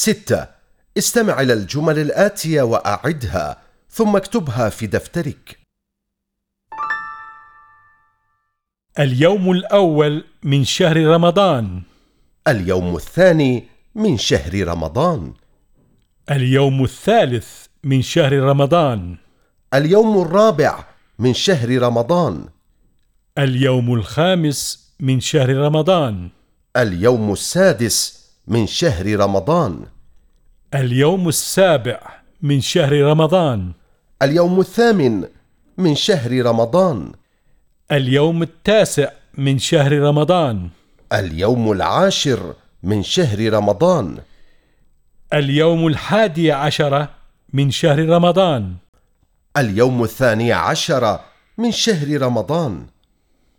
ستة. استمع إلى الجمل الآتية وأعدها ثم اكتبها في دفترك. اليوم الأول من شهر رمضان. اليوم الثاني من شهر رمضان. اليوم الثالث من شهر رمضان. اليوم الرابع من شهر رمضان. اليوم الخامس من شهر رمضان. اليوم السادس من شهر رمضان. اليوم السابع من شهر رمضان. اليوم الثامن من شهر رمضان. اليوم التاسع من شهر رمضان. اليوم العاشر من شهر رمضان. اليوم الحادي عشر من شهر رمضان. اليوم الثاني عشر من شهر رمضان.